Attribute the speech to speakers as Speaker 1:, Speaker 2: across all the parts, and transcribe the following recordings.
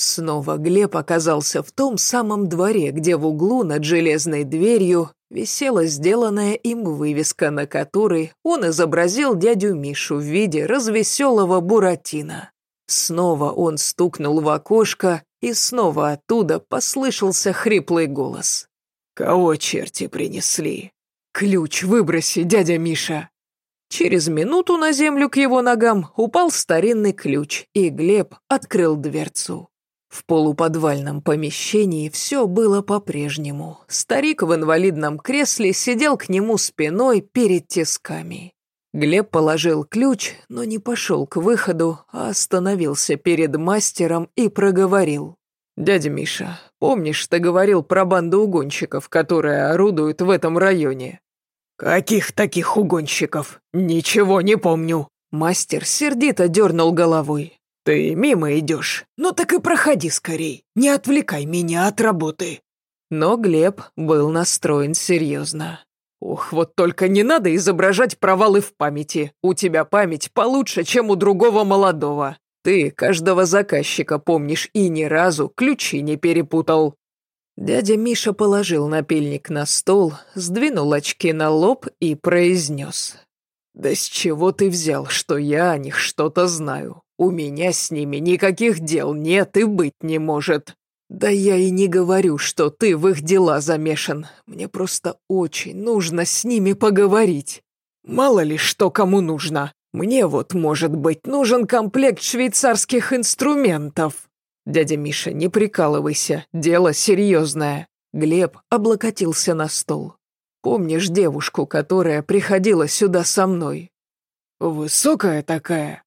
Speaker 1: Снова Глеб оказался в том самом дворе, где в углу над железной дверью висела сделанная им вывеска, на которой он изобразил дядю Мишу в виде развеселого Буратино. Снова он стукнул в окошко, и снова оттуда послышался хриплый голос. «Кого черти принесли?» «Ключ выброси, дядя Миша!» Через минуту на землю к его ногам упал старинный ключ, и Глеб открыл дверцу. В полуподвальном помещении все было по-прежнему. Старик в инвалидном кресле сидел к нему спиной перед тисками. Глеб положил ключ, но не пошел к выходу, а остановился перед мастером и проговорил. «Дядя Миша, помнишь, ты говорил про банду угонщиков, которая орудует в этом районе?» «Каких таких угонщиков? Ничего не помню». Мастер сердито дернул головой. «Ты мимо идешь? Ну так и проходи скорей. Не отвлекай меня от работы». Но Глеб был настроен серьезно. «Ох, вот только не надо изображать провалы в памяти. У тебя память получше, чем у другого молодого. Ты каждого заказчика помнишь и ни разу ключи не перепутал». Дядя Миша положил напильник на стол, сдвинул очки на лоб и произнес. «Да с чего ты взял, что я о них что-то знаю? У меня с ними никаких дел нет и быть не может. Да я и не говорю, что ты в их дела замешан. Мне просто очень нужно с ними поговорить. Мало ли что кому нужно. Мне вот, может быть, нужен комплект швейцарских инструментов». «Дядя Миша, не прикалывайся, дело серьезное». Глеб облокотился на стол. «Помнишь девушку, которая приходила сюда со мной?» «Высокая такая?»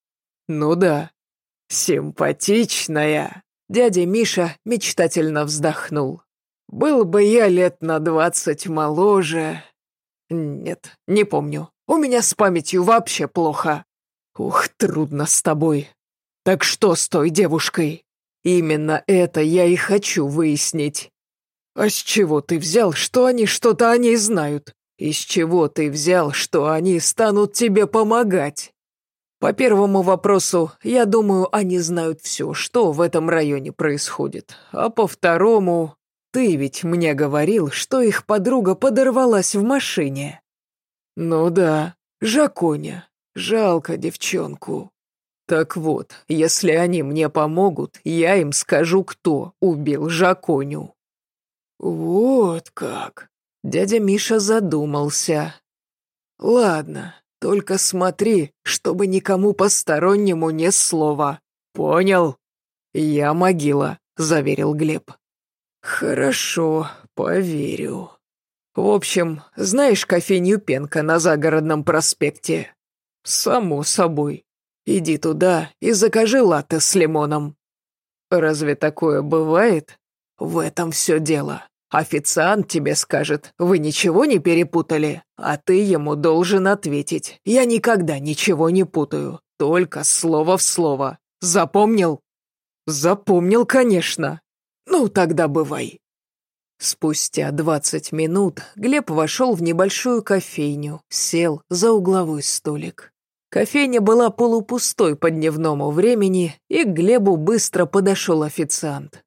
Speaker 1: «Ну да». «Симпатичная». Дядя Миша мечтательно вздохнул. «Был бы я лет на двадцать моложе...» «Нет, не помню. У меня с памятью вообще плохо». «Ух, трудно с тобой. Так что с той девушкой?» Именно это я и хочу выяснить. А с чего ты взял, что они что-то о ней знают? Из чего ты взял, что они станут тебе помогать? По первому вопросу, я думаю, они знают все, что в этом районе происходит. А по второму, ты ведь мне говорил, что их подруга подорвалась в машине. Ну да, Жаконя. Жалко девчонку. Так вот, если они мне помогут, я им скажу, кто убил Жаконю. Вот как. Дядя Миша задумался. Ладно, только смотри, чтобы никому постороннему не слова. Понял? Я могила, заверил Глеб. Хорошо, поверю. В общем, знаешь кофейню Пенка на загородном проспекте? Само собой. Иди туда и закажи латте с лимоном». «Разве такое бывает?» «В этом все дело. Официант тебе скажет, вы ничего не перепутали, а ты ему должен ответить. Я никогда ничего не путаю, только слово в слово. Запомнил?» «Запомнил, конечно. Ну, тогда бывай». Спустя двадцать минут Глеб вошел в небольшую кофейню, сел за угловой столик. Кофейня была полупустой по дневному времени, и к Глебу быстро подошел официант.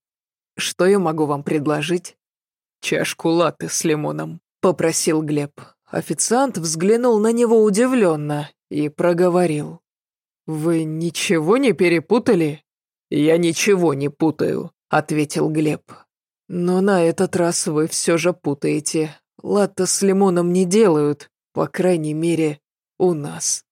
Speaker 1: «Что я могу вам предложить?» «Чашку латте с лимоном», — попросил Глеб. Официант взглянул на него удивленно и проговорил. «Вы ничего не перепутали?» «Я ничего не путаю», — ответил Глеб. «Но на этот раз вы все же путаете. Латте с лимоном не делают, по крайней мере, у нас».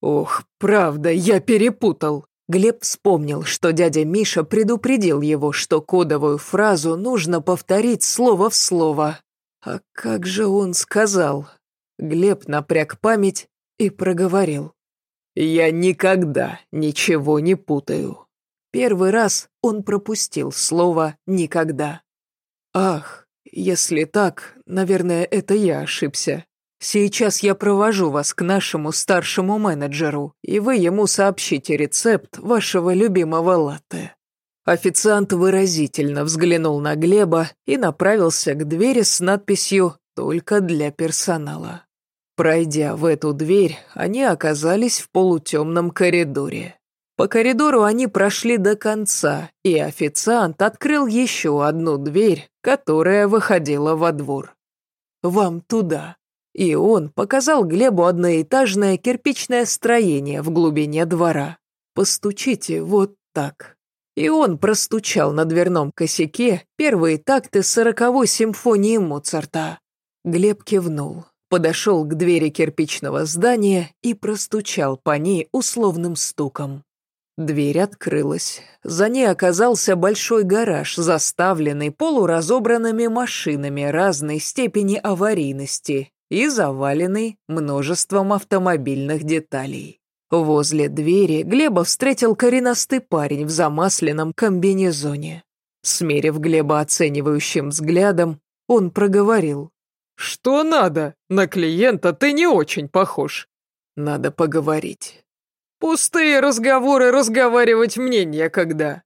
Speaker 1: «Ох, правда, я перепутал!» Глеб вспомнил, что дядя Миша предупредил его, что кодовую фразу нужно повторить слово в слово. А как же он сказал? Глеб напряг память и проговорил. «Я никогда ничего не путаю». Первый раз он пропустил слово «никогда». «Ах, если так, наверное, это я ошибся. Сейчас я провожу вас к нашему старшему менеджеру, и вы ему сообщите рецепт вашего любимого латте». Официант выразительно взглянул на Глеба и направился к двери с надписью «Только для персонала». Пройдя в эту дверь, они оказались в полутемном коридоре. По коридору они прошли до конца, и официант открыл еще одну дверь, которая выходила во двор. «Вам туда». И он показал Глебу одноэтажное кирпичное строение в глубине двора. «Постучите вот так». И он простучал на дверном косяке первые такты сороковой симфонии Моцарта. Глеб кивнул, подошел к двери кирпичного здания и простучал по ней условным стуком. Дверь открылась. За ней оказался большой гараж, заставленный полуразобранными машинами разной степени аварийности и заваленный множеством автомобильных деталей. Возле двери Глеба встретил коренастый парень в замасленном комбинезоне. Смерив Глеба оценивающим взглядом, он проговорил. «Что надо? На клиента ты не очень похож. Надо поговорить». «Пустые разговоры разговаривать мне некогда».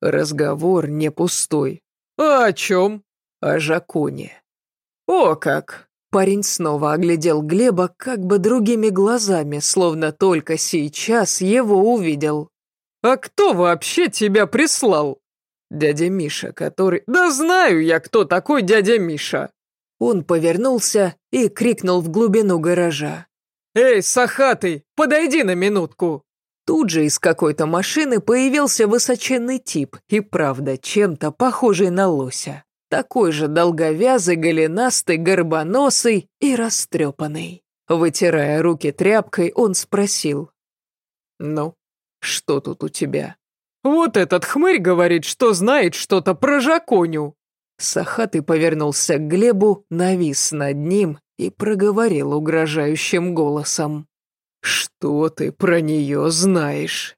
Speaker 1: «Разговор не пустой». «А о чем?» «О Жаконе». «О как! Парень снова оглядел Глеба как бы другими глазами, словно только сейчас его увидел. «А кто вообще тебя прислал?» «Дядя Миша, который...» «Да знаю я, кто такой дядя Миша!» Он повернулся и крикнул в глубину гаража. «Эй, сахатый, подойди на минутку!» Тут же из какой-то машины появился высоченный тип и, правда, чем-то похожий на лося. Такой же долговязый, голенастый, горбоносый и растрепанный. Вытирая руки тряпкой, он спросил. «Ну, что тут у тебя?» «Вот этот хмырь говорит, что знает что-то про Жаконю». Сахатый повернулся к Глебу, навис над ним и проговорил угрожающим голосом. «Что ты про нее знаешь?»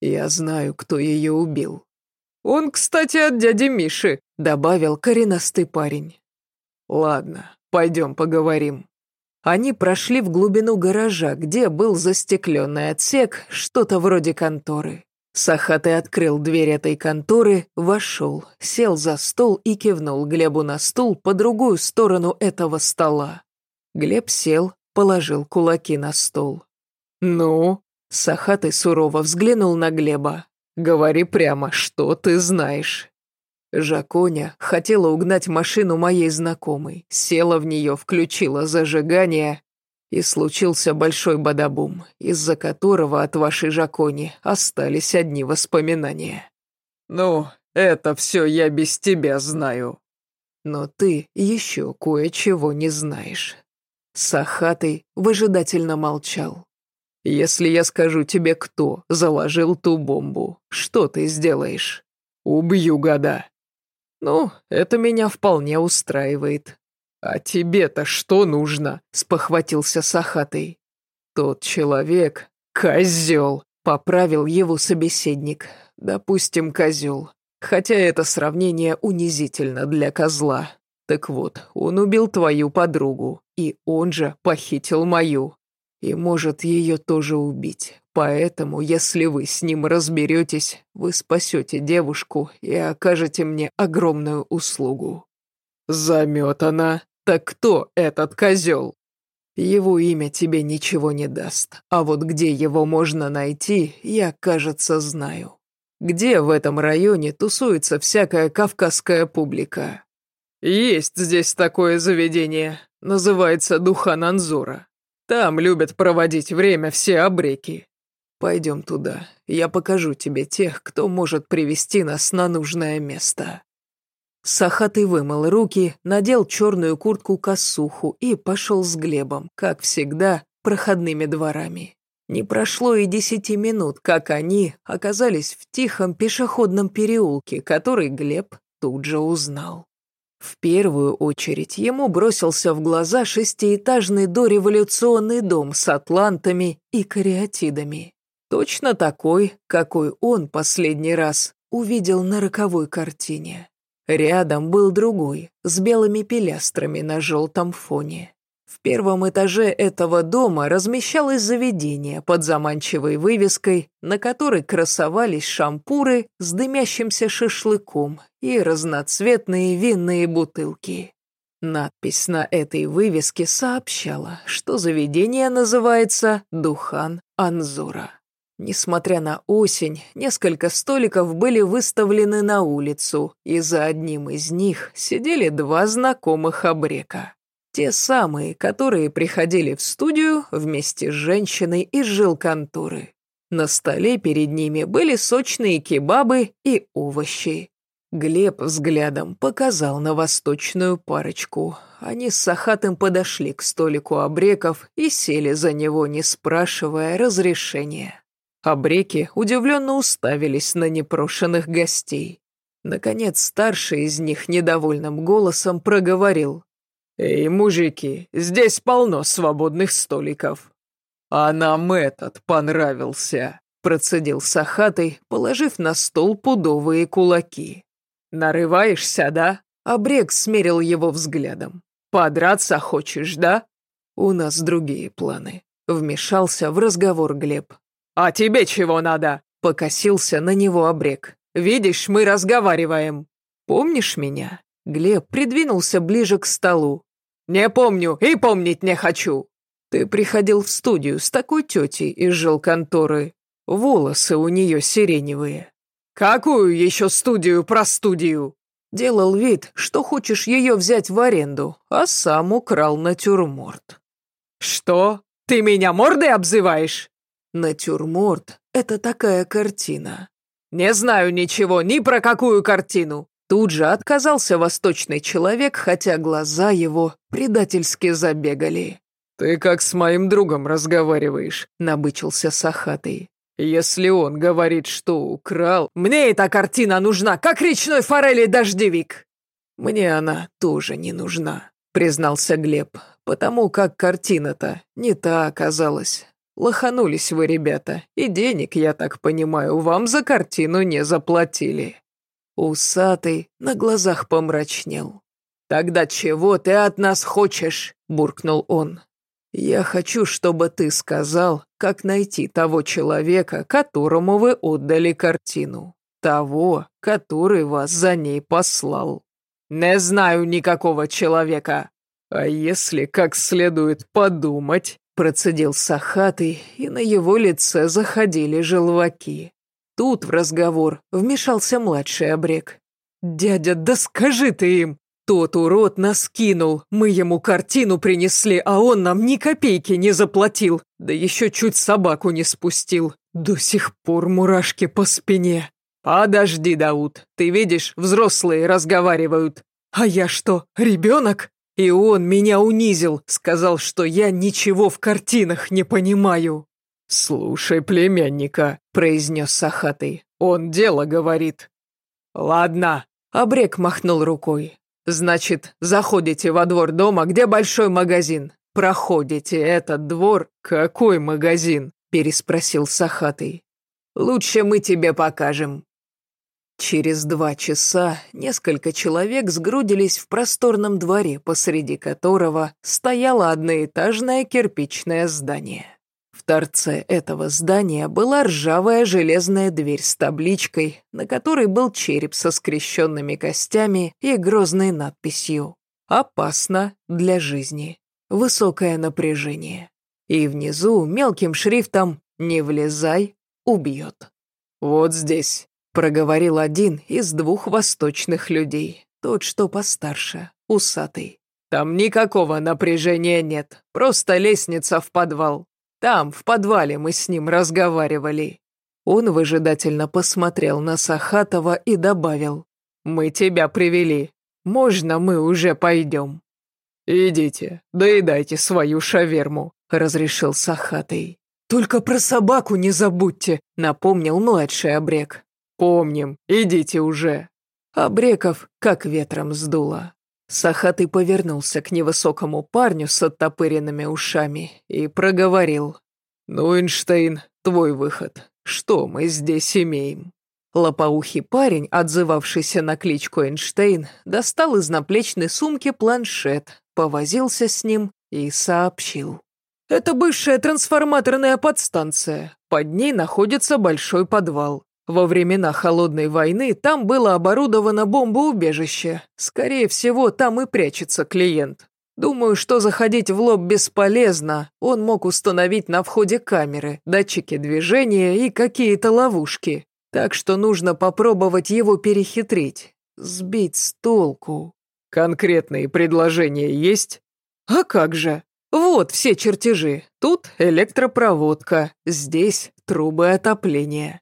Speaker 1: «Я знаю, кто ее убил». «Он, кстати, от дяди Миши», — добавил коренастый парень. «Ладно, пойдем поговорим». Они прошли в глубину гаража, где был застекленный отсек, что-то вроде конторы. Сахатый открыл дверь этой конторы, вошел, сел за стол и кивнул Глебу на стул по другую сторону этого стола. Глеб сел, положил кулаки на стол. «Ну?» Сахатый сурово взглянул на Глеба. Говори прямо, что ты знаешь». Жаконя хотела угнать машину моей знакомой, села в нее, включила зажигание, и случился большой бадабум, из-за которого от вашей Жакони остались одни воспоминания. «Ну, это все я без тебя знаю». «Но ты еще кое-чего не знаешь». Сахатый выжидательно молчал. Если я скажу тебе, кто заложил ту бомбу, что ты сделаешь? Убью года. Ну, это меня вполне устраивает. А тебе-то что нужно? Спохватился Сахатый. Тот человек — козел, поправил его собеседник. Допустим, козел. Хотя это сравнение унизительно для козла. Так вот, он убил твою подругу, и он же похитил мою и может ее тоже убить. Поэтому, если вы с ним разберетесь, вы спасете девушку и окажете мне огромную услугу». «Заметана. Так кто этот козел?» «Его имя тебе ничего не даст, а вот где его можно найти, я, кажется, знаю. Где в этом районе тусуется всякая кавказская публика?» «Есть здесь такое заведение. Называется Духан Анзора. Там любят проводить время все обреки. Пойдем туда, я покажу тебе тех, кто может привести нас на нужное место». Сахатый вымыл руки, надел черную куртку-косуху и пошел с Глебом, как всегда, проходными дворами. Не прошло и десяти минут, как они оказались в тихом пешеходном переулке, который Глеб тут же узнал. В первую очередь ему бросился в глаза шестиэтажный дореволюционный дом с атлантами и кариатидами. Точно такой, какой он последний раз увидел на роковой картине. Рядом был другой, с белыми пилястрами на желтом фоне. В первом этаже этого дома размещалось заведение под заманчивой вывеской, на которой красовались шампуры с дымящимся шашлыком и разноцветные винные бутылки. Надпись на этой вывеске сообщала, что заведение называется «Духан Анзура». Несмотря на осень, несколько столиков были выставлены на улицу, и за одним из них сидели два знакомых обрека. Те самые, которые приходили в студию вместе с женщиной из жилконторы. На столе перед ними были сочные кебабы и овощи. Глеб взглядом показал на восточную парочку. Они с Сахатым подошли к столику обреков и сели за него, не спрашивая разрешения. Обреки удивленно уставились на непрошенных гостей. Наконец старший из них недовольным голосом проговорил. «Эй, мужики, здесь полно свободных столиков». «А нам этот понравился», — процедил Сахатый, положив на стол пудовые кулаки. «Нарываешься, да?» Обрек смерил его взглядом. «Подраться хочешь, да?» «У нас другие планы», — вмешался в разговор Глеб. «А тебе чего надо?» — покосился на него Обрек. «Видишь, мы разговариваем. Помнишь меня?» Глеб придвинулся ближе к столу. «Не помню и помнить не хочу!» «Ты приходил в студию с такой тетей из жилконторы. Волосы у нее сиреневые. «Какую еще студию про студию?» Делал вид, что хочешь ее взять в аренду, а сам украл натюрморт. «Что? Ты меня мордой обзываешь?» Натюрморт — это такая картина. «Не знаю ничего ни про какую картину!» Тут же отказался восточный человек, хотя глаза его предательски забегали. «Ты как с моим другом разговариваешь», — набычился Сахатый. Если он говорит, что украл... Мне эта картина нужна, как речной форели дождевик. Мне она тоже не нужна, признался Глеб, потому как картина-то не та оказалась. Лоханулись вы, ребята, и денег, я так понимаю, вам за картину не заплатили. Усатый на глазах помрачнел. «Тогда чего ты от нас хочешь?» – буркнул он. «Я хочу, чтобы ты сказал, как найти того человека, которому вы отдали картину. Того, который вас за ней послал. Не знаю никакого человека. А если как следует подумать?» Процедил Сахатый, и на его лице заходили желваки. Тут в разговор вмешался младший обрек. «Дядя, да скажи ты им! Тот урод нас кинул, мы ему картину принесли, а он нам ни копейки не заплатил, да еще чуть собаку не спустил. До сих пор мурашки по спине. Подожди, Дауд, ты видишь, взрослые разговаривают. А я что, ребенок? И он меня унизил, сказал, что я ничего в картинах не понимаю. «Слушай племянника», — произнес Сахатый, — «он дело говорит». «Ладно», — Обрек махнул рукой. Значит, заходите во двор дома, где большой магазин. Проходите этот двор. Какой магазин? Переспросил Сахатый. Лучше мы тебе покажем. Через два часа несколько человек сгрудились в просторном дворе, посреди которого стояло одноэтажное кирпичное здание. В торце этого здания была ржавая железная дверь с табличкой, на которой был череп со скрещенными костями и грозной надписью «Опасно для жизни. Высокое напряжение». И внизу мелким шрифтом «Не влезай, убьет». «Вот здесь», — проговорил один из двух восточных людей, тот, что постарше, усатый. «Там никакого напряжения нет, просто лестница в подвал. Там, в подвале, мы с ним разговаривали». Он выжидательно посмотрел на Сахатова и добавил. «Мы тебя привели. Можно мы уже пойдем?» «Идите, доедайте свою шаверму», — разрешил Сахатый. «Только про собаку не забудьте», — напомнил младший обрек. «Помним, идите уже». Обреков как ветром сдуло. Сахатый повернулся к невысокому парню с оттопыренными ушами и проговорил. «Ну, Эйнштейн, твой выход. Что мы здесь имеем?» Лопоухий парень, отзывавшийся на кличку Эйнштейн, достал из наплечной сумки планшет, повозился с ним и сообщил. «Это бывшая трансформаторная подстанция. Под ней находится большой подвал. Во времена Холодной войны там было оборудовано бомбоубежище. Скорее всего, там и прячется клиент. Думаю, что заходить в лоб бесполезно. Он мог установить на входе камеры, датчики движения и какие-то ловушки. Так что нужно попробовать его перехитрить, сбить с толку. Конкретные предложения есть? А как же? Вот все чертежи. Тут электропроводка, здесь трубы отопления.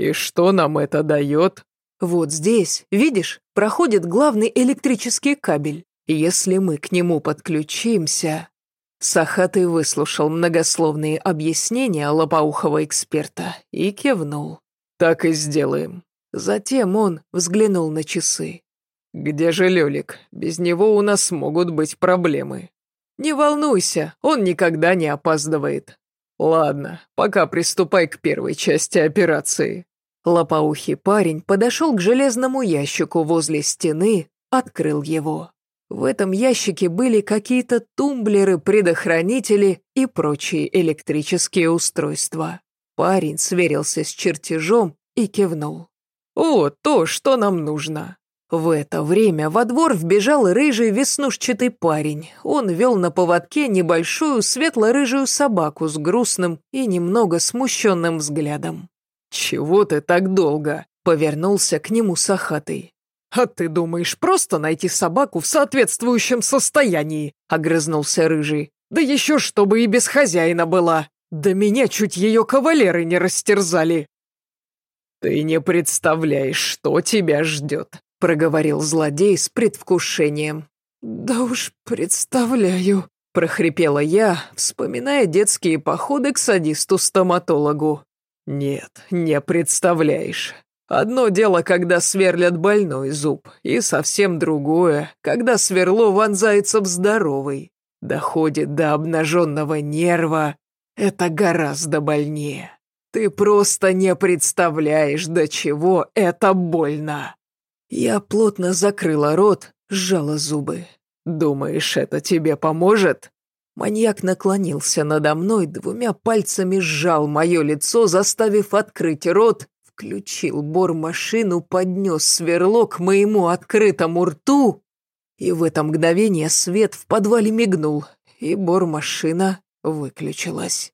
Speaker 1: И что нам это дает? Вот здесь, видишь, проходит главный электрический кабель. Если мы к нему подключимся...» Сахатый выслушал многословные объяснения лопоухого эксперта и кивнул. «Так и сделаем». Затем он взглянул на часы. «Где же Лёлик? Без него у нас могут быть проблемы». «Не волнуйся, он никогда не опаздывает». «Ладно, пока приступай к первой части операции». Лопоухий парень подошел к железному ящику возле стены, открыл его. В этом ящике были какие-то тумблеры, предохранители и прочие электрические устройства. Парень сверился с чертежом и кивнул. «О, то, что нам нужно!» В это время во двор вбежал рыжий веснушчатый парень. Он вел на поводке небольшую светло-рыжую собаку с грустным и немного смущенным взглядом. «Чего ты так долго?» — повернулся к нему Сахатый. «А ты думаешь, просто найти собаку в соответствующем состоянии?» — огрызнулся Рыжий. «Да еще чтобы и без хозяина была. Да меня чуть ее кавалеры не растерзали». «Ты не представляешь, что тебя ждет», — проговорил злодей с предвкушением. «Да уж представляю», — прохрипела я, вспоминая детские походы к садисту-стоматологу. «Нет, не представляешь. Одно дело, когда сверлят больной зуб, и совсем другое, когда сверло вонзается в здоровый. Доходит до обнаженного нерва. Это гораздо больнее. Ты просто не представляешь, до чего это больно. Я плотно закрыла рот, сжала зубы. Думаешь, это тебе поможет? Маньяк наклонился надо мной, двумя пальцами сжал мое лицо, заставив открыть рот Включил бормашину, поднес сверло к моему открытому рту, и в это мгновение свет в подвале мигнул, и бормашина выключилась.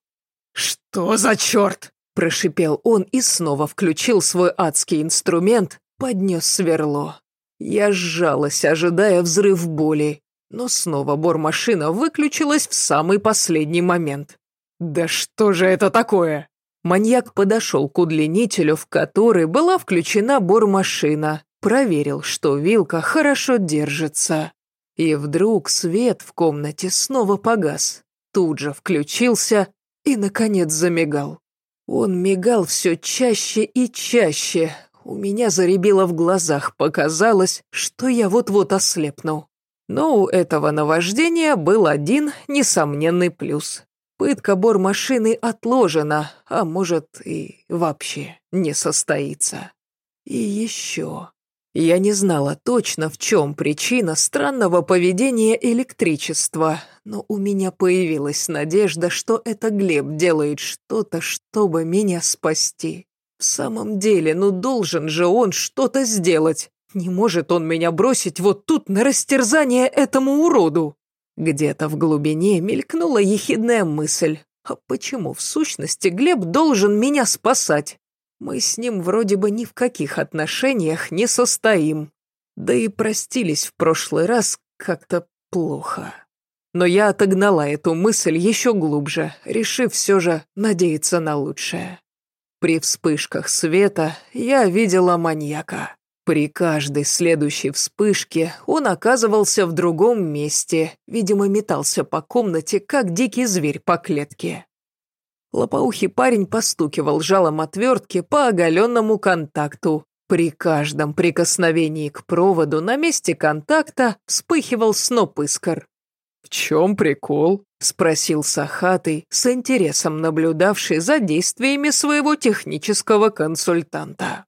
Speaker 1: «Что за черт?» – прошипел он и снова включил свой адский инструмент, поднес сверло. Я сжалась, ожидая взрыв боли, но снова бормашина выключилась в самый последний момент. «Да что же это такое?» Маньяк подошел к удлинителю, в который была включена бормашина, проверил, что вилка хорошо держится. И вдруг свет в комнате снова погас, тут же включился и, наконец, замигал. Он мигал все чаще и чаще. У меня заребило в глазах, показалось, что я вот-вот ослепну. Но у этого наваждения был один несомненный плюс. Пытка бормашины отложена, а может и вообще не состоится. И еще. Я не знала точно, в чем причина странного поведения электричества, но у меня появилась надежда, что это Глеб делает что-то, чтобы меня спасти. В самом деле, ну должен же он что-то сделать. Не может он меня бросить вот тут на растерзание этому уроду. Где-то в глубине мелькнула ехидная мысль. А почему в сущности Глеб должен меня спасать? Мы с ним вроде бы ни в каких отношениях не состоим. Да и простились в прошлый раз как-то плохо. Но я отогнала эту мысль еще глубже, решив все же надеяться на лучшее. При вспышках света я видела маньяка. При каждой следующей вспышке он оказывался в другом месте, видимо, метался по комнате, как дикий зверь по клетке. Лопоухий парень постукивал жалом отвертки по оголенному контакту. При каждом прикосновении к проводу на месте контакта вспыхивал сноп искр. «В чем прикол?» – спросил Сахатый, с интересом наблюдавший за действиями своего технического консультанта.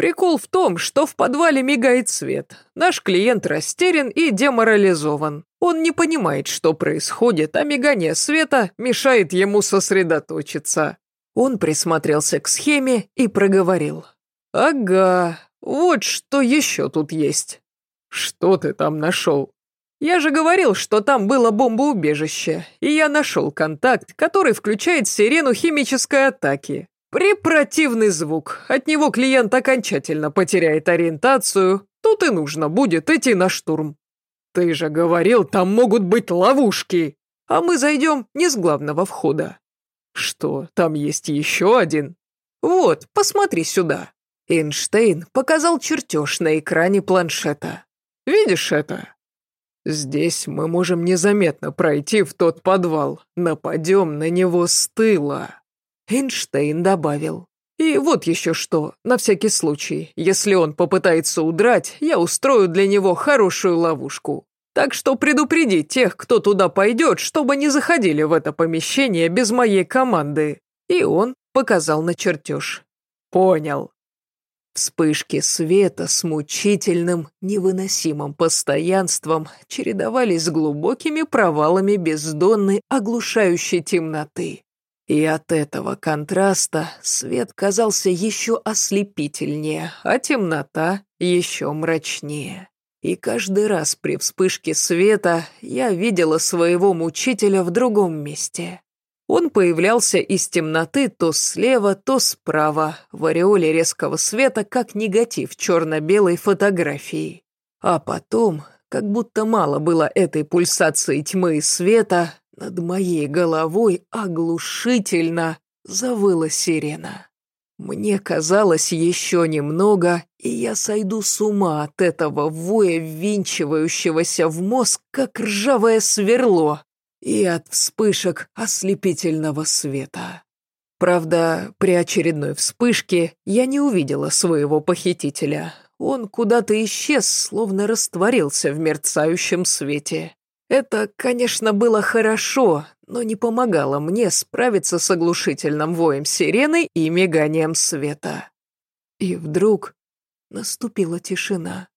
Speaker 1: Прикол в том, что в подвале мигает свет. Наш клиент растерян и деморализован. Он не понимает, что происходит, а мигание света мешает ему сосредоточиться. Он присмотрелся к схеме и проговорил. «Ага, вот что еще тут есть». «Что ты там нашел?» Я же говорил, что там было бомбоубежище, и я нашел контакт, который включает сирену химической атаки. Препротивный звук, от него клиент окончательно потеряет ориентацию, тут и нужно будет идти на штурм. Ты же говорил, там могут быть ловушки, а мы зайдем не с главного входа. Что, там есть еще один? Вот, посмотри сюда. Эйнштейн показал чертеж на экране планшета. Видишь это? Здесь мы можем незаметно пройти в тот подвал. Нападем на него с тыла. Эйнштейн добавил. И вот еще что, на всякий случай, если он попытается удрать, я устрою для него хорошую ловушку. Так что предупреди тех, кто туда пойдет, чтобы не заходили в это помещение без моей команды. И он показал на чертеж. Понял. Вспышки света с мучительным, невыносимым постоянством чередовались с глубокими провалами бездонной, оглушающей темноты. И от этого контраста свет казался еще ослепительнее, а темнота еще мрачнее. И каждый раз при вспышке света я видела своего мучителя в другом месте. Он появлялся из темноты то слева, то справа, в ореоле резкого света, как негатив черно-белой фотографии. А потом, как будто мало было этой пульсации тьмы и света, над моей головой оглушительно завыла сирена. Мне казалось еще немного, и я сойду с ума от этого воя, ввинчивающегося в мозг, как ржавое сверло, и от вспышек ослепительного света. Правда, при очередной вспышке я не увидела своего похитителя. Он куда-то исчез, словно растворился в мерцающем свете. Это, конечно, было хорошо, но не помогало мне справиться с оглушительным воем сирены и миганием света. И вдруг наступила тишина.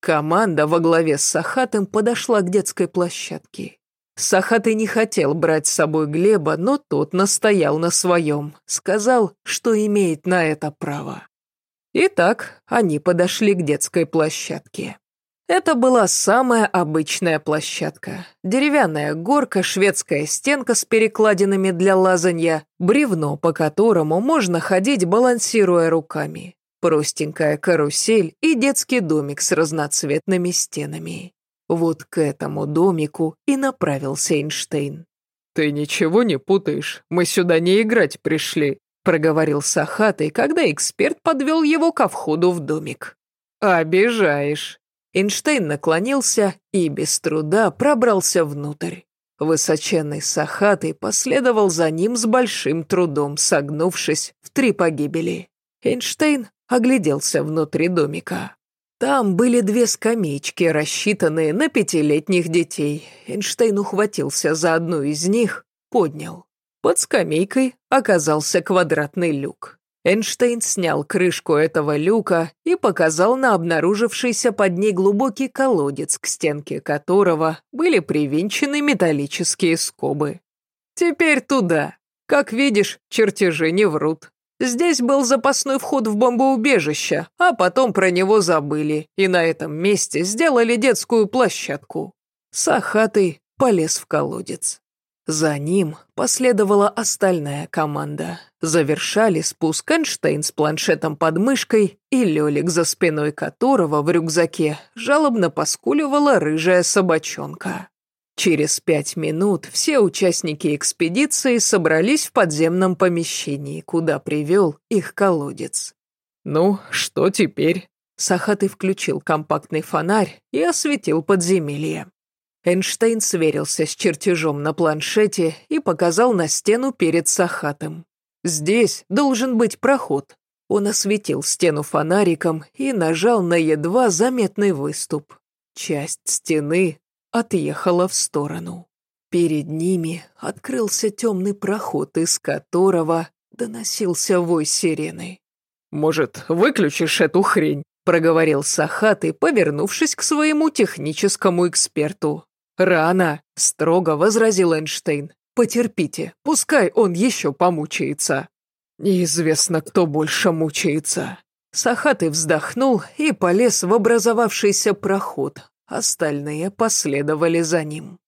Speaker 1: Команда во главе с Сахатым подошла к детской площадке. Сахатый не хотел брать с собой Глеба, но тот настоял на своем, сказал, что имеет на это право. Итак, они подошли к детской площадке. Это была самая обычная площадка. Деревянная горка, шведская стенка с перекладинами для лазанья, бревно, по которому можно ходить, балансируя руками, простенькая карусель и детский домик с разноцветными стенами. Вот к этому домику и направился Эйнштейн. «Ты ничего не путаешь, мы сюда не играть пришли», проговорил Сахатый, когда эксперт подвел его ко входу в домик. «Обижаешь». Эйнштейн наклонился и без труда пробрался внутрь. Высоченный Сахатый последовал за ним с большим трудом, согнувшись в три погибели. Эйнштейн огляделся внутри домика. Там были две скамеечки, рассчитанные на пятилетних детей. Эйнштейн ухватился за одну из них, поднял. Под скамейкой оказался квадратный люк. Эйнштейн снял крышку этого люка и показал на обнаружившийся под ней глубокий колодец, к стенке которого были привинчены металлические скобы. «Теперь туда. Как видишь, чертежи не врут. Здесь был запасной вход в бомбоубежище, а потом про него забыли, и на этом месте сделали детскую площадку. Сахатый полез в колодец. За ним последовала остальная команда. Завершали спуск Эйнштейн с планшетом под мышкой и Лёлик, за спиной которого в рюкзаке жалобно поскуливала рыжая собачонка. Через пять минут все участники экспедиции собрались в подземном помещении, куда привел их колодец. «Ну, что теперь?» Сахатый включил компактный фонарь и осветил подземелье. Эйнштейн сверился с чертежом на планшете и показал на стену перед Сахатым. «Здесь должен быть проход». Он осветил стену фонариком и нажал на едва заметный выступ. Часть стены отъехала в сторону. Перед ними открылся темный проход, из которого доносился вой сирены. «Может, выключишь эту хрень?» – проговорил Сахаты, повернувшись к своему техническому эксперту. «Рано!» – строго возразил Эйнштейн. «Потерпите, пускай он еще помучается». «Неизвестно, кто больше мучается». Сахаты вздохнул и полез в образовавшийся проход, остальные последовали за ним.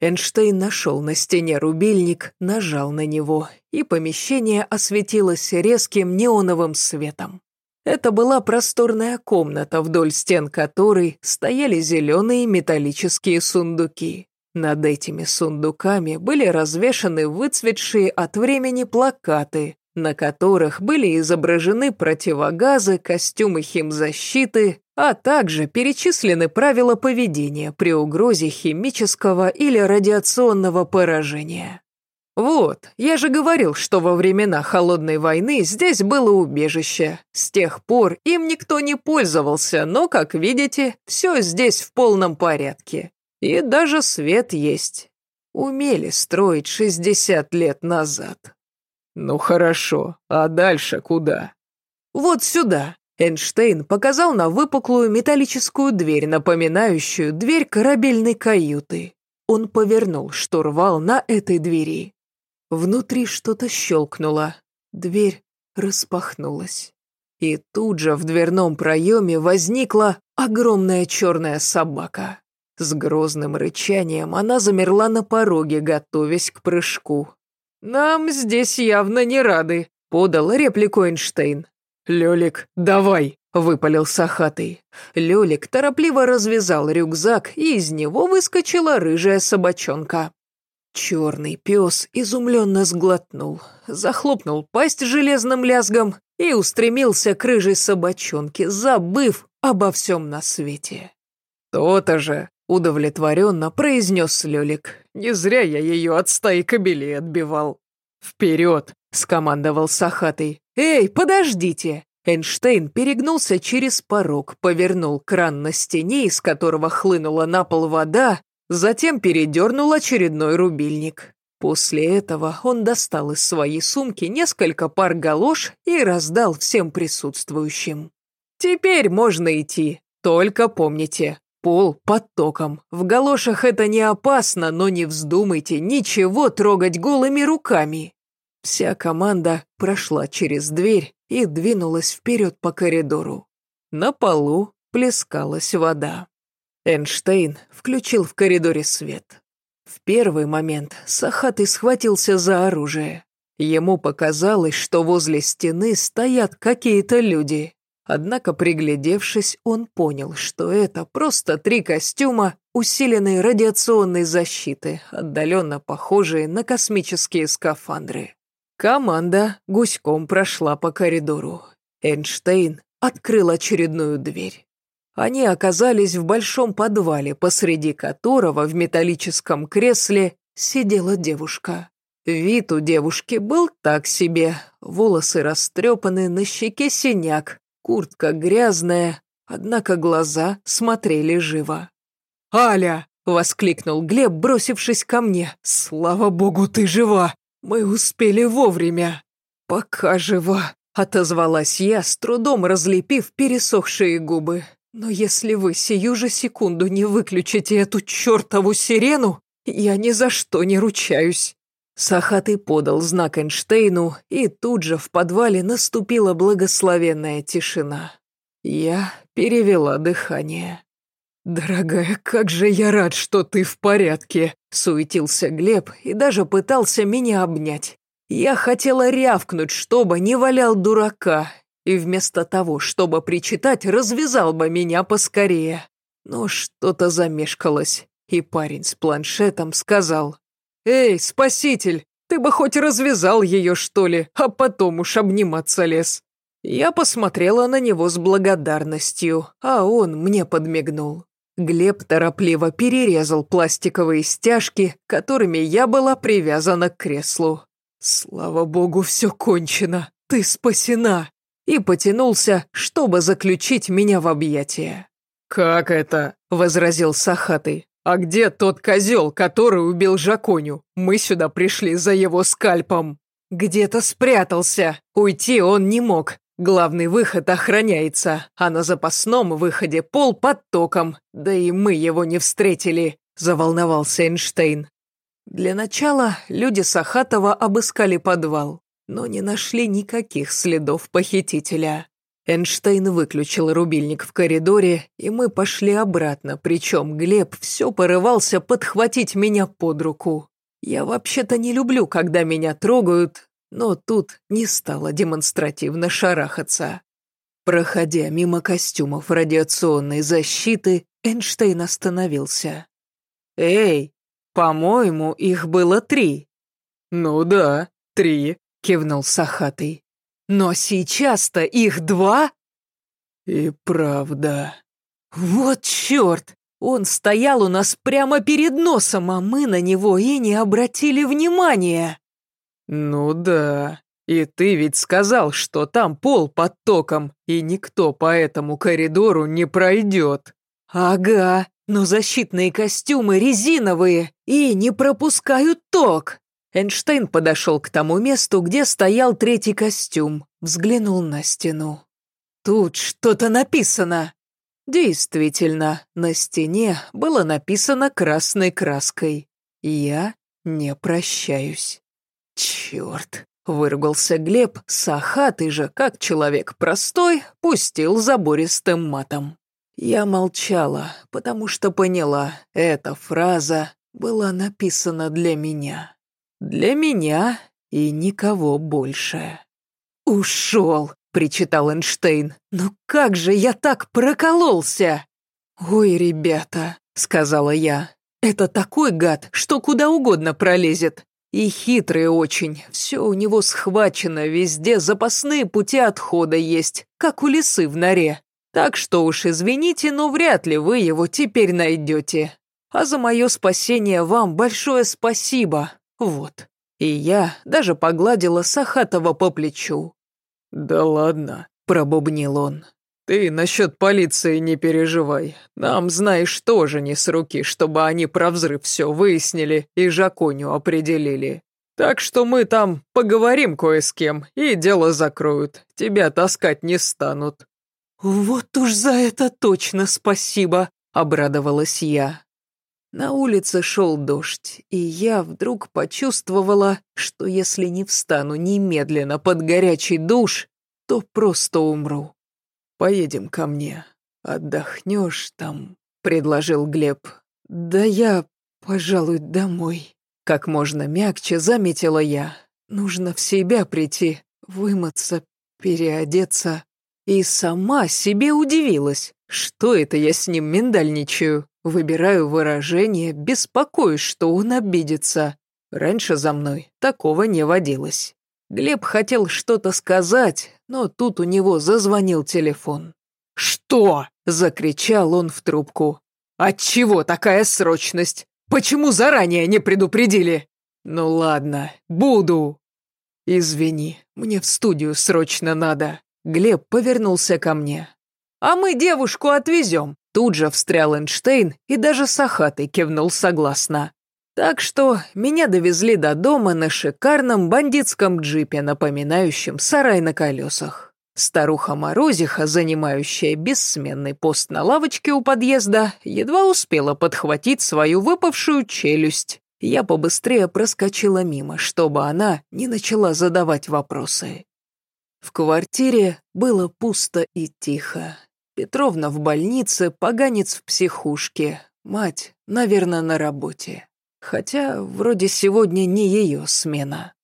Speaker 1: Эйнштейн нашел на стене рубильник, нажал на него, и помещение осветилось резким неоновым светом. Это была просторная комната, вдоль стен которой стояли зеленые металлические сундуки. Над этими сундуками были развешаны выцветшие от времени плакаты, на которых были изображены противогазы, костюмы химзащиты, а также перечислены правила поведения при угрозе химического или радиационного поражения. Вот, я же говорил, что во времена Холодной войны здесь было убежище. С тех пор им никто не пользовался, но, как видите, все здесь в полном порядке. И даже свет есть. Умели строить 60 лет назад. Ну хорошо, а дальше куда? Вот сюда. Эйнштейн показал на выпуклую металлическую дверь, напоминающую дверь корабельной каюты. Он повернул штурвал на этой двери. Внутри что-то щелкнуло. Дверь распахнулась. И тут же в дверном проеме возникла огромная черная собака. С грозным рычанием она замерла на пороге, готовясь к прыжку. «Нам здесь явно не рады», — подал реплику Эйнштейн. «Лёлик, давай!» — выпалил Сахатый. Лёлик торопливо развязал рюкзак, и из него выскочила рыжая собачонка. Черный пес изумленно сглотнул, захлопнул пасть железным лязгом и устремился к рыжей собачонке, забыв обо всем на свете. «То-то же!» Удовлетворенно произнес Лёлик. «Не зря я ее от стаи кобелей отбивал». «Вперед!» — скомандовал Сахатый. «Эй, подождите!» Эйнштейн перегнулся через порог, повернул кран на стене, из которого хлынула на пол вода, затем передернул очередной рубильник. После этого он достал из своей сумки несколько пар галош и раздал всем присутствующим. «Теперь можно идти, только помните, Пол под током. В галошах это не опасно, но не вздумайте ничего трогать голыми руками. Вся команда прошла через дверь и двинулась вперед по коридору. На полу плескалась вода. Эйнштейн включил в коридоре свет. В первый момент Сахатый схватился за оружие. Ему показалось, что возле стены стоят какие-то люди. Однако, приглядевшись, он понял, что это просто три костюма усиленной радиационной защиты, отдаленно похожие на космические скафандры. Команда гуськом прошла по коридору. Эйнштейн открыл очередную дверь. Они оказались в большом подвале, посреди которого в металлическом кресле сидела девушка. Вид у девушки был так себе, волосы растрепаны, на щеке синяк, Куртка грязная, однако глаза смотрели живо. «Аля!» — воскликнул Глеб, бросившись ко мне. «Слава богу, ты жива! Мы успели вовремя!» «Пока жива!» — отозвалась я, с трудом разлепив пересохшие губы. «Но если вы сию же секунду не выключите эту чертову сирену, я ни за что не ручаюсь!» Сахатый подал знак Эйнштейну, и тут же в подвале наступила благословенная тишина. Я перевела дыхание. «Дорогая, как же я рад, что ты в порядке!» — суетился Глеб и даже пытался меня обнять. Я хотела рявкнуть, чтобы не валял дурака, и вместо того, чтобы причитать, развязал бы меня поскорее. Но что-то замешкалось, и парень с планшетом сказал «Эй, спаситель, ты бы хоть развязал ее, что ли, а потом уж обниматься лез». Я посмотрела на него с благодарностью, а он мне подмигнул. Глеб торопливо перерезал пластиковые стяжки, которыми я была привязана к креслу. «Слава богу, все кончено, ты спасена!» И потянулся, чтобы заключить меня в объятия. «Как это?» — возразил Сахатый. «А где тот козел, который убил Жаконю? Мы сюда пришли за его скальпом». «Где-то спрятался. Уйти он не мог. Главный выход охраняется, а на запасном выходе пол под током. Да и мы его не встретили», — заволновался Эйнштейн. Для начала люди Сахатова обыскали подвал, но не нашли никаких следов похитителя. Эйнштейн выключил рубильник в коридоре, и мы пошли обратно, причем Глеб все порывался подхватить меня под руку. Я вообще-то не люблю, когда меня трогают, но тут не стала демонстративно шарахаться. Проходя мимо костюмов радиационной защиты, Эйнштейн остановился. «Эй, по-моему, их было три». «Ну да, три», — кивнул Сахатый. «Но сейчас-то их два?» «И правда». «Вот черт! Он стоял у нас прямо перед носом, а мы на него и не обратили внимания». «Ну да, и ты ведь сказал, что там пол под током, и никто по этому коридору не пройдет». «Ага, но защитные костюмы резиновые и не пропускают ток». Эйнштейн подошел к тому месту, где стоял третий костюм, взглянул на стену. «Тут что-то написано». Действительно, на стене было написано красной краской. «Я не прощаюсь». «Черт!» — выругался Глеб, сахатый же, как человек простой, пустил забористым матом. Я молчала, потому что поняла, эта фраза была написана для меня. Для меня и никого больше. «Ушел!» — причитал Эйнштейн. «Ну как же я так прокололся!» «Ой, ребята!» — сказала я. «Это такой гад, что куда угодно пролезет. И хитрый очень, все у него схвачено, везде запасные пути отхода есть, как у лисы в норе. Так что уж извините, но вряд ли вы его теперь найдете. А за мое спасение вам большое спасибо. Вот. И я даже погладила Сахатова по плечу. «Да ладно», — пробубнил он. «Ты насчет полиции не переживай. Нам, знаешь, тоже не с руки, чтобы они про взрыв все выяснили и Жаконю определили. Так что мы там поговорим кое с кем, и дело закроют. Тебя таскать не станут». «Вот уж за это точно спасибо», — обрадовалась я. На улице шел дождь, и я вдруг почувствовала, что если не встану немедленно под горячий душ, то просто умру. «Поедем ко мне. Отдохнешь там», — предложил Глеб. «Да я, пожалуй, домой». Как можно мягче заметила я. Нужно в себя прийти, вымыться, переодеться. И сама себе удивилась. Что это я с ним миндальничаю? Выбираю выражение, беспокоюсь, что он обидится. Раньше за мной такого не водилось. Глеб хотел что-то сказать, но тут у него зазвонил телефон. «Что?» – закричал он в трубку. «Отчего такая срочность? Почему заранее не предупредили?» «Ну ладно, буду». «Извини, мне в студию срочно надо». Глеб повернулся ко мне. «А мы девушку отвезем». Тут же встрял Эйнштейн и даже Сахатый кивнул согласно. Так что меня довезли до дома на шикарном бандитском джипе, напоминающем сарай на колесах. Старуха Морозиха, занимающая бессменный пост на лавочке у подъезда, едва успела подхватить свою выпавшую челюсть. Я побыстрее проскочила мимо, чтобы она не начала задавать вопросы. В квартире было пусто и тихо. Петровна в больнице, поганец в психушке, мать, наверное, на работе. Хотя вроде сегодня не ее смена.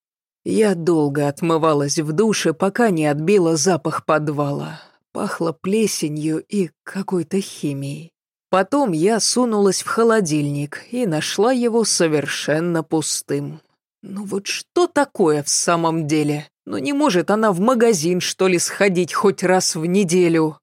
Speaker 1: Я долго отмывалась в душе, пока не отбила запах подвала. Пахло плесенью и какой-то химией. Потом я сунулась в холодильник и нашла его совершенно пустым. Ну вот что такое в самом деле? Ну не может она в магазин, что ли, сходить хоть раз в неделю?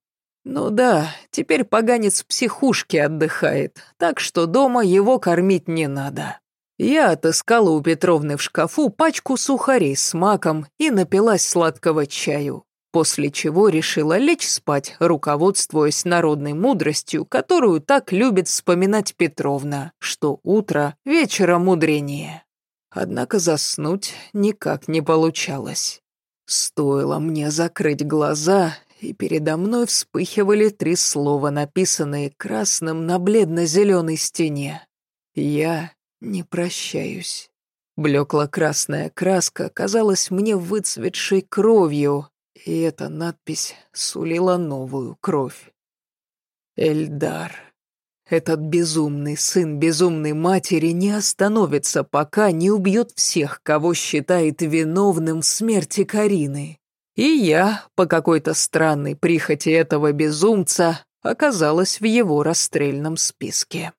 Speaker 1: Ну да, теперь поганец в психушке отдыхает, так что дома его кормить не надо. Я отыскала у Петровны в шкафу пачку сухарей с маком и напилась сладкого чаю, после чего решила лечь спать, руководствуясь народной мудростью, которую так любит вспоминать Петровна, что утро вечера мудренее. Однако заснуть никак не получалось. Стоило мне закрыть глаза, и передо мной вспыхивали три слова, написанные красным на бледно-зеленой стене. «Я не прощаюсь». Блекла красная краска казалась мне выцветшей кровью, и эта надпись сулила новую кровь. Эльдар. Этот безумный сын безумной матери не остановится, пока не убьет всех, кого считает виновным в смерти Карины. И я, по какой-то странной прихоти этого безумца, оказалась в его расстрельном списке.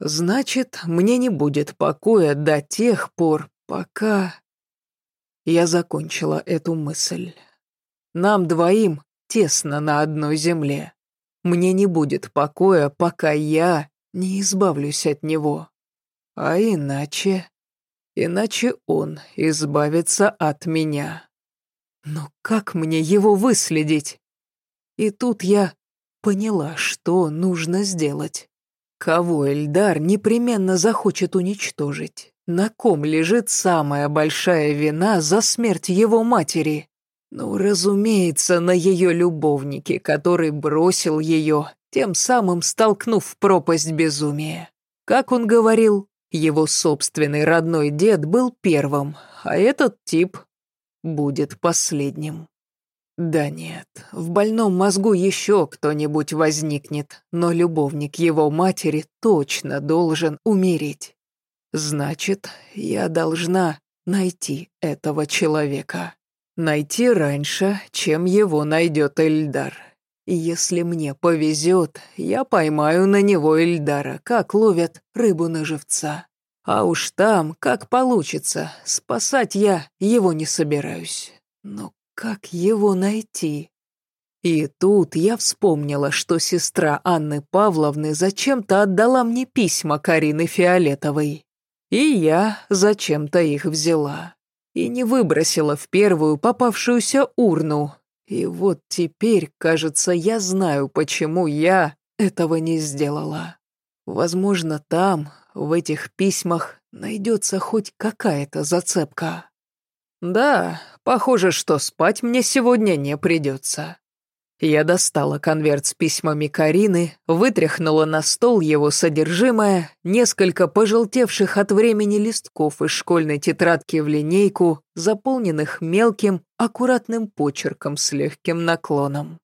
Speaker 1: Значит, мне не будет покоя до тех пор, пока... Я закончила эту мысль. Нам двоим тесно на одной земле. Мне не будет покоя, пока я не избавлюсь от него. А иначе... Иначе он избавится от меня. Но как мне его выследить? И тут я поняла, что нужно сделать. Кого Эльдар непременно захочет уничтожить? На ком лежит самая большая вина за смерть его матери? Ну, разумеется, на ее любовнике, который бросил ее, тем самым столкнув в пропасть безумия. Как он говорил, его собственный родной дед был первым, а этот тип будет последним. Да нет, в больном мозгу еще кто-нибудь возникнет, но любовник его матери точно должен умереть. Значит, я должна найти этого человека. Найти раньше, чем его найдет Эльдар. И если мне повезет, я поймаю на него Эльдара, как ловят рыбу на живца. А уж там, как получится, спасать я его не собираюсь. Но как его найти? И тут я вспомнила, что сестра Анны Павловны зачем-то отдала мне письма Карины Фиолетовой. И я зачем-то их взяла. И не выбросила в первую попавшуюся урну. И вот теперь, кажется, я знаю, почему я этого не сделала. Возможно, там, в этих письмах найдется хоть какая-то зацепка. Да, похоже, что спать мне сегодня не придется. Я достала конверт с письмами Карины, вытряхнула на стол его содержимое, несколько пожелтевших от времени листков из школьной тетрадки в линейку, заполненных мелким, аккуратным почерком с легким наклоном.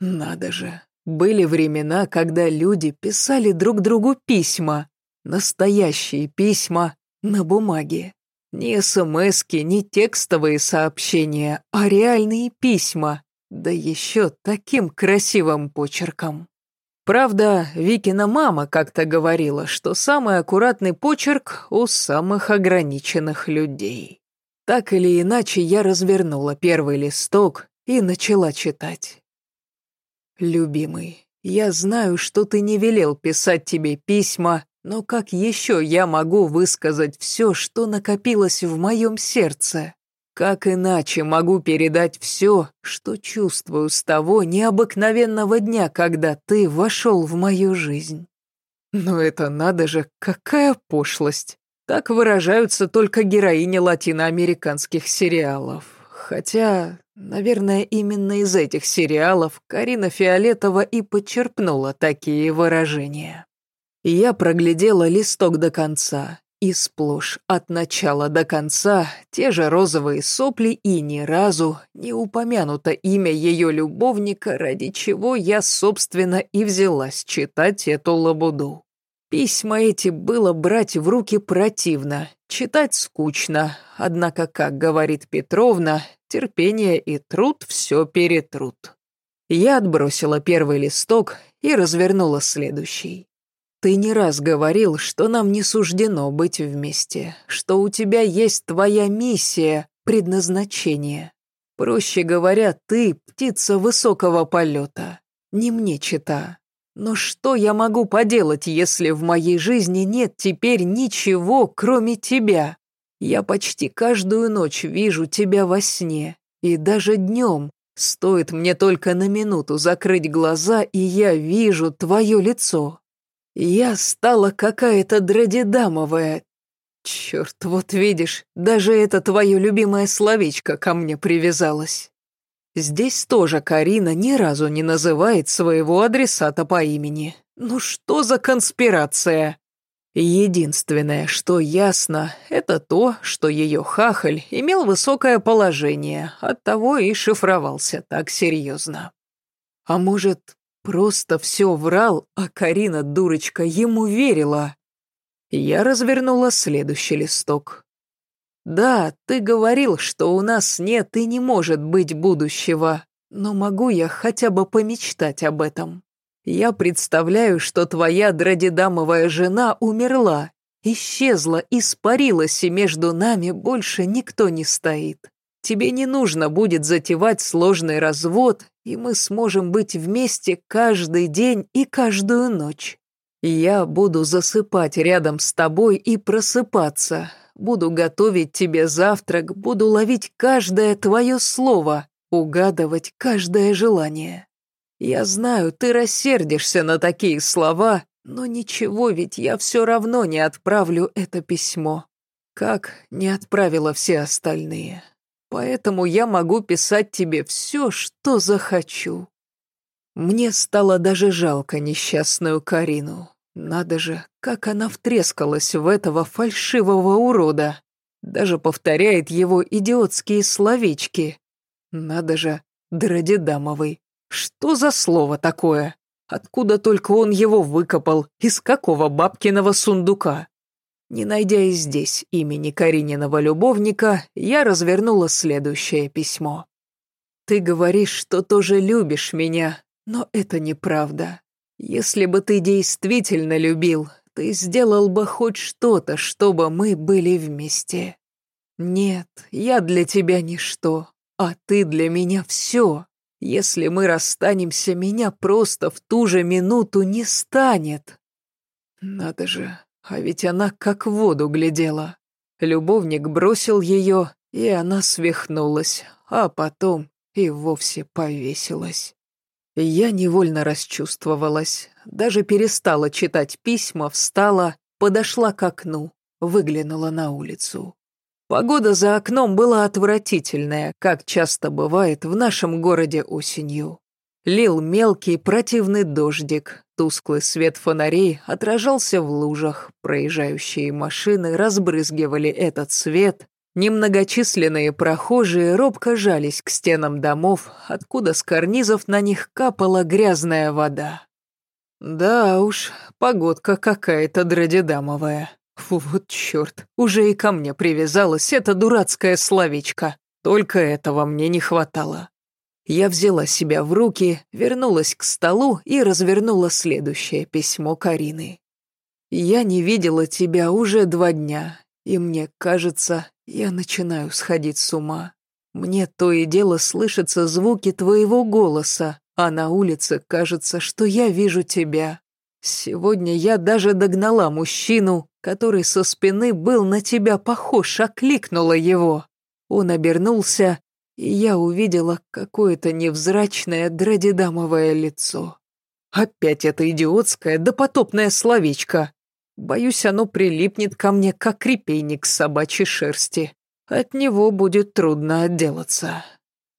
Speaker 1: Надо же, были времена, когда люди писали друг другу письма, Настоящие письма на бумаге. Не смски, не текстовые сообщения, а реальные письма, да еще таким красивым почерком. Правда, Викина мама как-то говорила, что самый аккуратный почерк у самых ограниченных людей. Так или иначе, я развернула первый листок и начала читать. «Любимый, я знаю, что ты не велел писать тебе письма, но как еще я могу высказать все, что накопилось в моем сердце? Как иначе могу передать все, что чувствую с того необыкновенного дня, когда ты вошел в мою жизнь? Но это надо же, какая пошлость. Так выражаются только героини латиноамериканских сериалов. Хотя, наверное, именно из этих сериалов Карина Фиолетова и подчерпнула такие выражения. Я проглядела листок до конца, и сплошь от начала до конца те же розовые сопли, и ни разу не упомянуто имя ее любовника, ради чего я, собственно, и взялась читать эту лабуду. Письма эти было брать в руки противно, читать скучно, однако, как говорит Петровна, терпение и труд все перетрут. Я отбросила первый листок и развернула следующий. Ты не раз говорил, что нам не суждено быть вместе, что у тебя есть твоя миссия, предназначение. Проще говоря, ты птица высокого полета. Не мне чита. Но что я могу поделать, если в моей жизни нет теперь ничего, кроме тебя? Я почти каждую ночь вижу тебя во сне, и даже днем. Стоит мне только на минуту закрыть глаза, и я вижу твое лицо. Я стала какая-то драдидамовая. Черт, вот видишь, даже это твое любимое словечко ко мне привязалось. Здесь тоже Карина ни разу не называет своего адресата по имени. Ну что за конспирация? Единственное, что ясно, это то, что ее хахаль имел высокое положение, оттого и шифровался так серьезно. А может, просто все врал, а Карина, дурочка, ему верила? Я развернула следующий листок. «Да, ты говорил, что у нас нет и не может быть будущего, но могу я хотя бы помечтать об этом?» Я представляю, что твоя драдидамовая жена умерла, исчезла, испарилась, и между нами больше никто не стоит. Тебе не нужно будет затевать сложный развод, и мы сможем быть вместе каждый день и каждую ночь. Я буду засыпать рядом с тобой и просыпаться, буду готовить тебе завтрак, буду ловить каждое твое слово, угадывать каждое желание. Я знаю, ты рассердишься на такие слова, но ничего, ведь я все равно не отправлю это письмо. Как не отправила все остальные. Поэтому я могу писать тебе все, что захочу. Мне стало даже жалко несчастную Карину. Надо же, как она втрескалась в этого фальшивого урода. Даже повторяет его идиотские словечки. Надо же, Драдидамовый. Что за слово такое? Откуда только он его выкопал? Из какого бабкиного сундука? Не найдя и здесь имени Карининого любовника, я развернула следующее письмо. «Ты говоришь, что тоже любишь меня, но это неправда. Если бы ты действительно любил, ты сделал бы хоть что-то, чтобы мы были вместе. Нет, я для тебя ничто, а ты для меня все. Если мы расстанемся, меня просто в ту же минуту не станет. Надо же, а ведь она как в воду глядела. Любовник бросил ее, и она свихнулась, а потом и вовсе повесилась. Я невольно расчувствовалась, даже перестала читать письма, встала, подошла к окну, выглянула на улицу. Погода за окном была отвратительная, как часто бывает в нашем городе осенью. Лил мелкий противный дождик, тусклый свет фонарей отражался в лужах, проезжающие машины разбрызгивали этот свет, немногочисленные прохожие робко жались к стенам домов, откуда с карнизов на них капала грязная вода. Да уж, погодка какая-то драдидамовая. Вот черт, уже и ко мне привязалась эта дурацкая словечко. Только этого мне не хватало. Я взяла себя в руки, вернулась к столу и развернула следующее письмо Карины. «Я не видела тебя уже два дня, и мне кажется, я начинаю сходить с ума. Мне то и дело слышатся звуки твоего голоса, а на улице кажется, что я вижу тебя. Сегодня я даже догнала мужчину, который со спины был на тебя похож, окликнула его. Он обернулся, и я увидела какое-то невзрачное драдидамовое лицо. Опять это идиотское допотопное словечко. Боюсь, оно прилипнет ко мне, как репейник собачьей шерсти. От него будет трудно отделаться.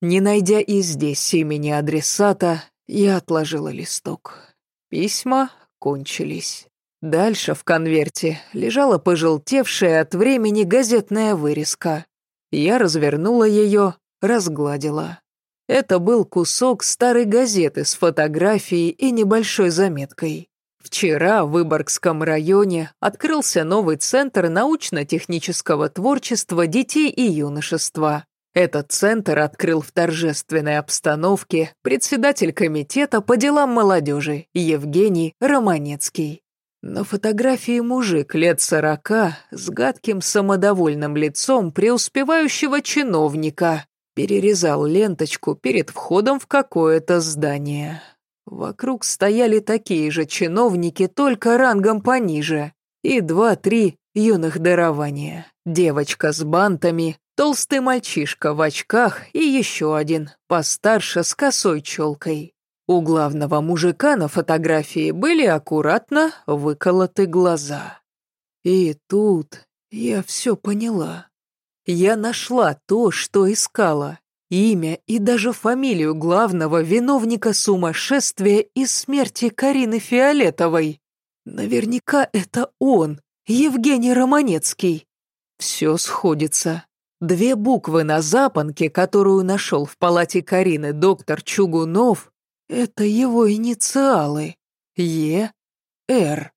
Speaker 1: Не найдя и здесь имени адресата, я отложила листок. Письма кончились. Дальше в конверте лежала пожелтевшая от времени газетная вырезка. Я развернула ее, разгладила. Это был кусок старой газеты с фотографией и небольшой заметкой. Вчера в Выборгском районе открылся новый центр научно-технического творчества детей и юношества. Этот центр открыл в торжественной обстановке председатель комитета по делам молодежи Евгений Романецкий. На фотографии мужик лет сорока с гадким самодовольным лицом преуспевающего чиновника перерезал ленточку перед входом в какое-то здание. Вокруг стояли такие же чиновники, только рангом пониже, и два-три юных дарования. Девочка с бантами, толстый мальчишка в очках и еще один, постарше с косой челкой. У главного мужика на фотографии были аккуратно выколоты глаза. И тут я все поняла. Я нашла то, что искала. Имя и даже фамилию главного виновника сумасшествия и смерти Карины Фиолетовой. Наверняка это он, Евгений Романецкий. Все сходится. Две буквы на запонке, которую нашел в палате Карины доктор Чугунов, это его инициалы. Е. Р.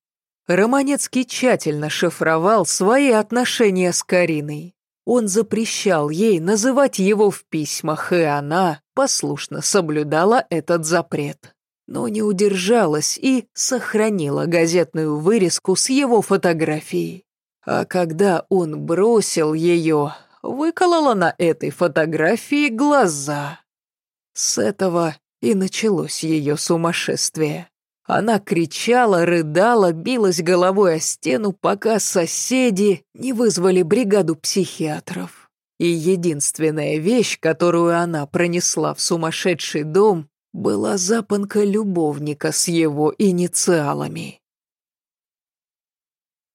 Speaker 1: Романецкий тщательно шифровал свои отношения с Кариной. Он запрещал ей называть его в письмах, и она послушно соблюдала этот запрет. Но не удержалась и сохранила газетную вырезку с его фотографией. А когда он бросил ее, выколола на этой фотографии глаза. С этого и началось ее сумасшествие. Она кричала, рыдала, билась головой о стену, пока соседи не вызвали бригаду психиатров. И единственная вещь, которую она пронесла в сумасшедший дом, была запонка любовника с его инициалами.